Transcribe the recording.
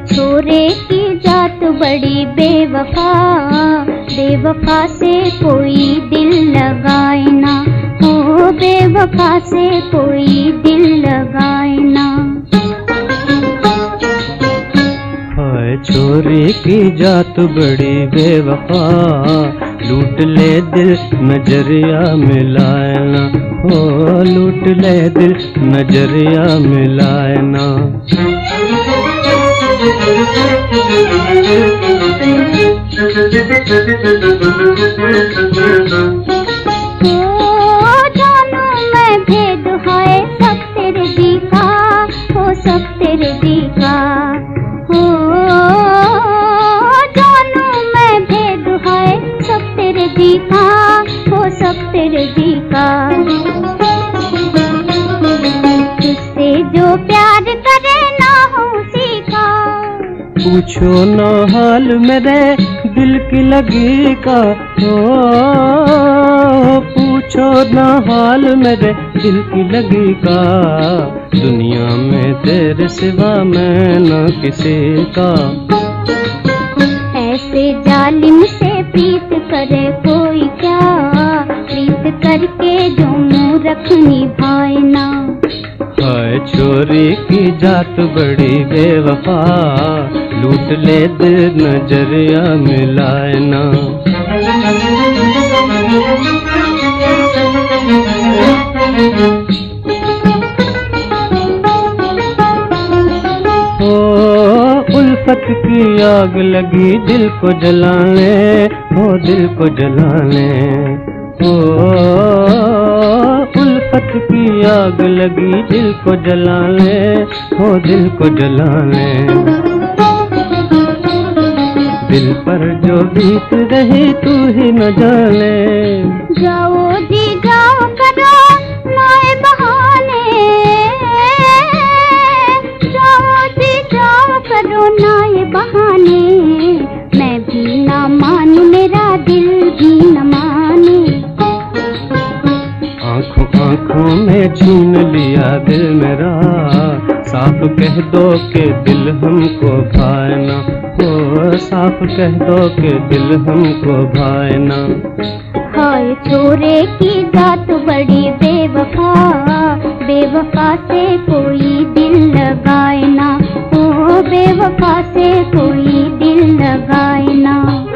छोरे की जात बड़ी बेवफा बेवफा से कोई दिल लगाए ना। हो बेवफा से कोई दिल हाय की जात बड़ी बेवफा। लूट ले दिल नज़रिया मिलाए ना हो लूट ले दिल नज़रिया मिलाए ना ओ जानू जी प्यार करे ना हो सीखा। पूछो न हाल मेरे दिल की लगी का। हो पूछो न हाल मेरे दिल की लगी का। दुनिया में तेरे सिवा मैं न किसी का। करके जो मुँह रख निभाए ना। हाय छोरी की जात बड़ी बेवफा, लूट ले दिल नज़रिया मिलाए ना। उल्फत की आग लगी दिल को जलाने हो दिल को जलाने। ओ आग लगी दिल को जलाने हो दिल को जलाने। दिल पर जो बीत रही, तू ही न जाने। जाओ जी जाओ करो नए बहाने। जाओ जी जाओ करो नए छीन लिया दिल मेरा। साफ़ कह दो के दिल हमको भाए ना। हो, साफ़ कह दो के दिल हमको भाए ना। हाय छोरे की जात बड़ी बेवफा। बेवफा से कोई दिल लगाए ना। ओ बेवफा से कोई दिल लगाए ना।